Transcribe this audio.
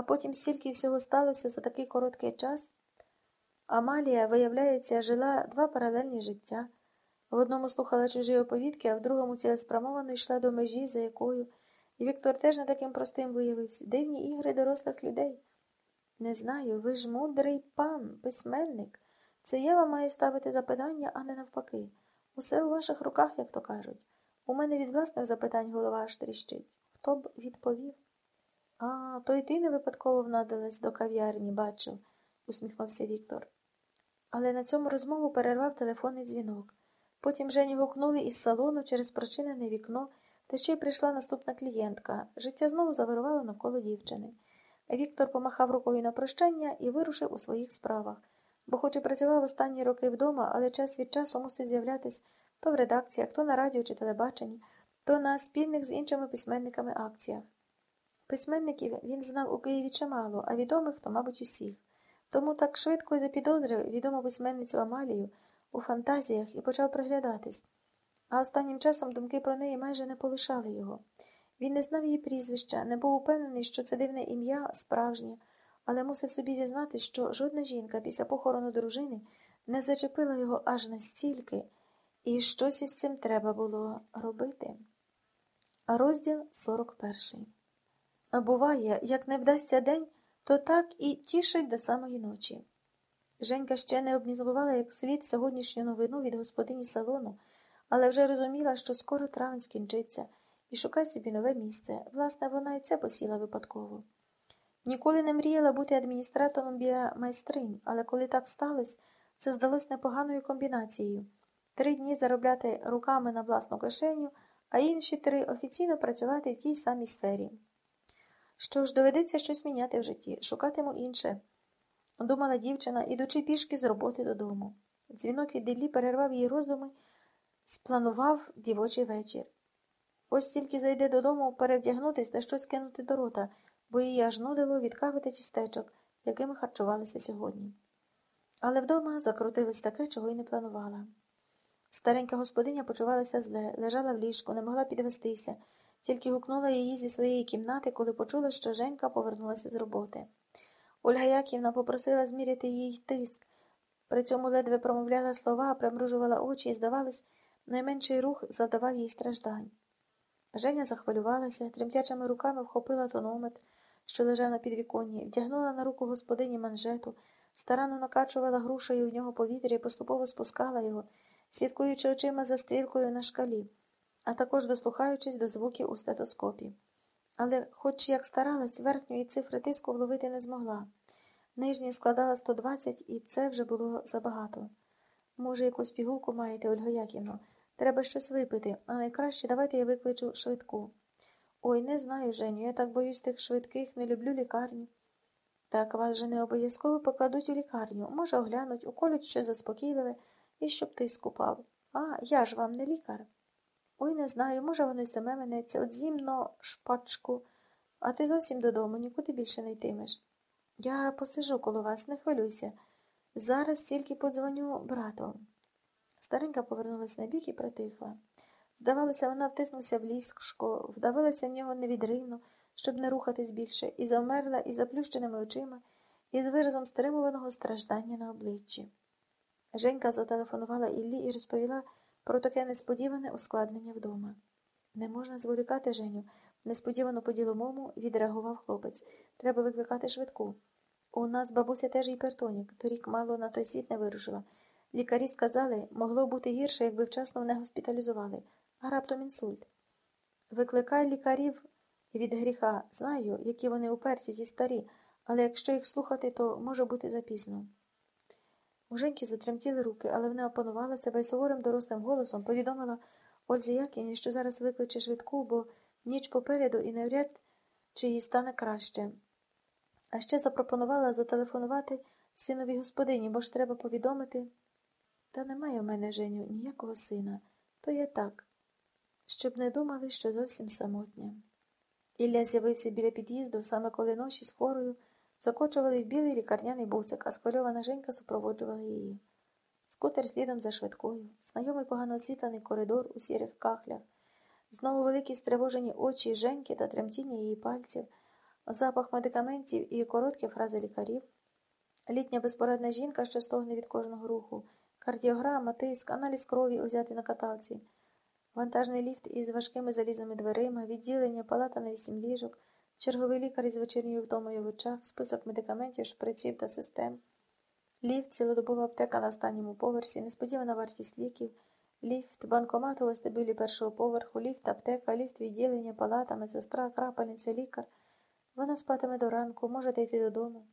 А потім стільки всього сталося за такий короткий час. Амалія, виявляється, жила два паралельні життя. В одному слухала чужі оповідки, а в другому цілеспрямовано йшла до межі, за якою. І Віктор теж не таким простим виявився. Дивні ігри дорослих людей. Не знаю, ви ж мудрий пан, письменник. Це я вам маю ставити запитання, а не навпаки. Усе у ваших руках, як то кажуть. У мене від власних запитань голова аж тріщить. Хто б відповів? А, то й ти не випадково внадилась до кав'ярні, бачу, усміхнувся Віктор. Але на цьому розмову перервав телефонний дзвінок. Потім Жені гукнули із салону через прочинене вікно, та ще й прийшла наступна клієнтка. Життя знову завирувало навколо дівчини. Віктор помахав рукою на прощання і вирушив у своїх справах, бо, хоч і працював останні роки вдома, але час від часу мусив з'являтись то в редакціях, то на радіо чи телебаченні, то на спільних з іншими письменниками акціях. Письменників він знав у Києві чимало, а відомих то, мабуть, усіх. Тому так швидко й запідозрив відому письменницю Амалію у фантазіях і почав приглядатись. А останнім часом думки про неї майже не полишали його. Він не знав її прізвища, не був упевнений, що це дивне ім'я справжнє, але мусив собі зізнати, що жодна жінка після похорону дружини не зачепила його аж настільки, і щось із цим треба було робити. Розділ 41 А буває, як не вдасться день, то так і тішить до самої ночі. Женька ще не обмізгувала як слід сьогоднішню новину від господині салону, але вже розуміла, що скоро травень скінчиться, і шукає собі нове місце. Власне, вона і це посіла випадково. Ніколи не мріяла бути адміністратором біля майстринь, але коли так сталося, це здалось непоганою комбінацією три дні заробляти руками на власну кишеню, а інші три офіційно працювати в тій самій сфері. Що ж, доведеться щось міняти в житті, шукатиму інше, думала дівчина, ідучи пішки з роботи додому. Дзвінок від Діллі перервав її роздуми, спланував дівочий вечір. Ось тільки зайде додому перевдягнутись та щось кинути до рота, бо її аж нудило від кави та тістечок, якими харчувалися сьогодні. Але вдома закрутилось таке, чого й не планувала. Старенька господиня почувалася зле, лежала в ліжку, не могла підвестися, тільки гукнула її зі своєї кімнати, коли почула, що Женька повернулася з роботи. Ольга Яківна попросила зміряти їй тиск, при цьому ледве промовляла слова, примружувала очі і, здавалось, найменший рух завдавав їй страждань. Женя захвилювалася, тремтячими руками вхопила тонометр, що лежав на підвіконні, вдягнула на руку господині манжету, старанно накачувала грушею в нього повітря і поступово спускала його слідкуючи очима за стрілкою на шкалі, а також дослухаючись до звуків у стетоскопі. Але, хоч як старалась, верхньої цифри тиску вловити не змогла. Нижня складала 120, і це вже було забагато. Може, якусь пігулку маєте, Ольга Яківно? Треба щось випити, а найкраще давайте я викличу швидку. Ой, не знаю, Женю, я так боюсь тих швидких, не люблю лікарні. Так вас же не обов'язково покладуть у лікарню. Може, оглянуть, уколють щось заспокійливе і щоб ти скупав. А, я ж вам не лікар. Ой, не знаю, може, воно й саме минеться, от зімно шпачку, а ти зовсім додому нікуди більше не йтимеш. Я посижу коло вас, не хвилюйся. Зараз тільки подзвоню брату. Старенька повернулась на бік і притихла. Здавалося, вона втиснулася в ліжко, вдавилася в нього невідривно, щоб не рухатись більше, і завмерла із заплющеними очима, і з виразом стримуваного страждання на обличчі. Женька зателефонувала Іллі і розповіла про таке несподіване ускладнення вдома. Не можна зволікати Женю, несподівано по діломому відреагував хлопець. Треба викликати швидку. У нас бабуся теж гіпертонік, торік мало на той світ не вирушила. Лікарі сказали, могло бути гірше, якби вчасно не госпіталізували, а раптом інсульт. Викликай лікарів від гріха. Знаю, які вони уперті ті старі, але якщо їх слухати, то може бути запізно. У Женьки затремтіли руки, але вона опанувала себе і суворим дорослим голосом повідомила Ользі Яківні, що зараз викличе швидку, бо ніч попереду і навряд чи їй стане краще. А ще запропонувала зателефонувати синові господині, бо ж треба повідомити. Та немає в мене, Женю, ніякого сина, то я так, щоб не думали, що зовсім самотня. Ілля з'явився біля під'їзду, саме коли ночі з хворою. Закочували в білий лікарняний бусик, а схвильована Женька супроводжувала її. Скутер слідом за швидкою, знайомий погано освітлений коридор у сірих кахлях, знову великі стривожені очі Женьки та тремтіння її пальців, запах медикаментів і короткі фрази лікарів. Літня безпорадна жінка, що стогне від кожного руху, кардіограма, тиск, аналіз крові узятий на каталці, вантажний ліфт із важкими залізними дверима, відділення, палата на вісім ліжок, черговий лікар із вечірньою втомою в очах, список медикаментів, шприців та систем, ліфт, цілодобова аптека на останньому поверсі, несподівана вартість ліків, ліфт, банкомат у вестибюлі першого поверху, ліфт, аптека, ліфт, відділення, палата, медсестра, крапельниця, лікар. Вона спатиме до ранку, можете йти додому.